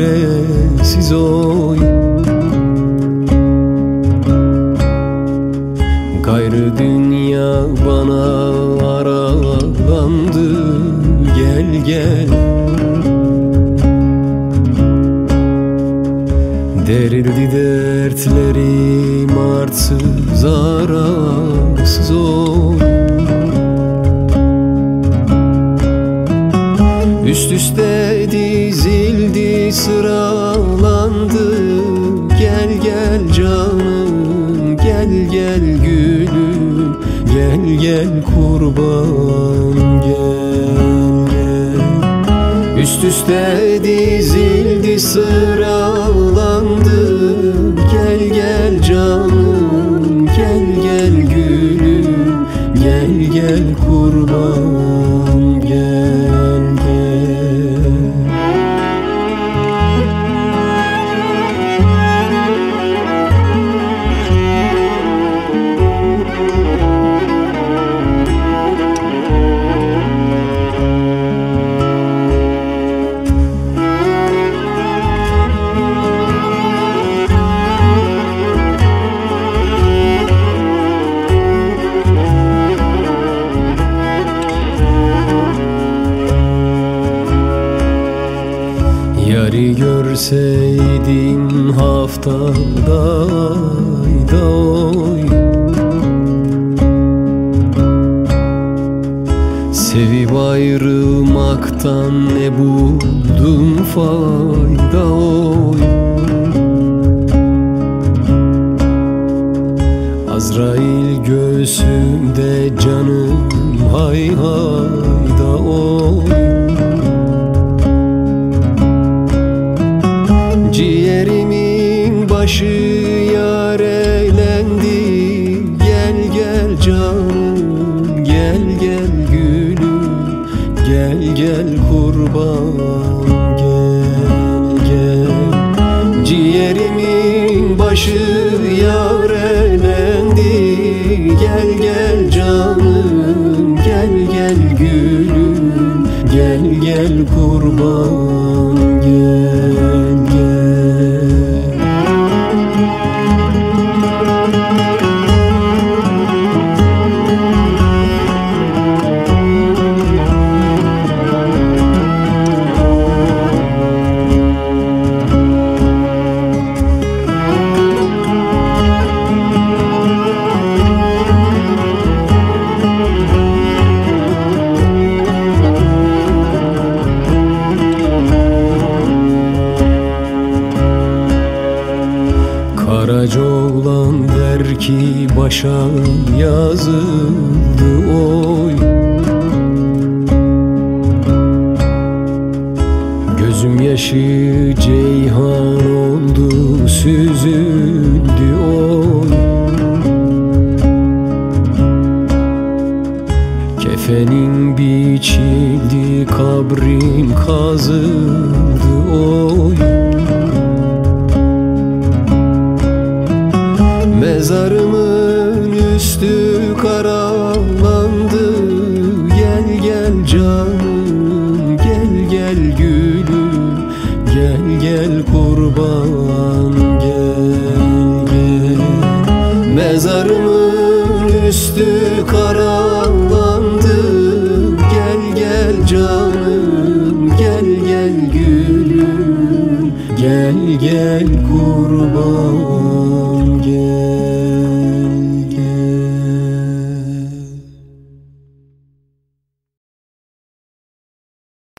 çaresiz oy. Gayrı dünya bana aralandı. Gel gel. Derildi dertlerim artsız arasız oy. Üst üste sıralandı. Gel gel canım gel gel gülüm. Gel gel kurban gel gel. Üst üste dizildi sıralandı. Gel gel canım gel gel gülüm. Gel gel kurban görseydim haftada ayda oy. Sevip ayrılmaktan ne buldum fayda oy. Azrail göğsümde canım hay hayda oy Ciğerimin başı yar eğlendi Gel gel canım gel gel gülüm. Gel gel kurban gel gel. Ciğerimin başı yar eğlendi Gel gel canım gel gel gülüm. Gel gel kurban gel Karaca oğlan der ki başa yazıldı oy. Gözüm yaşı ceyhan oldu süzüldü oy. Kefenin biçildi kabrim kazıldı oy Mezarımın üstü karalandı Gel gel canım gel gel gülüm. Gel gel kurban gel gel. Mezarımın üstü karalandı Gel gel canım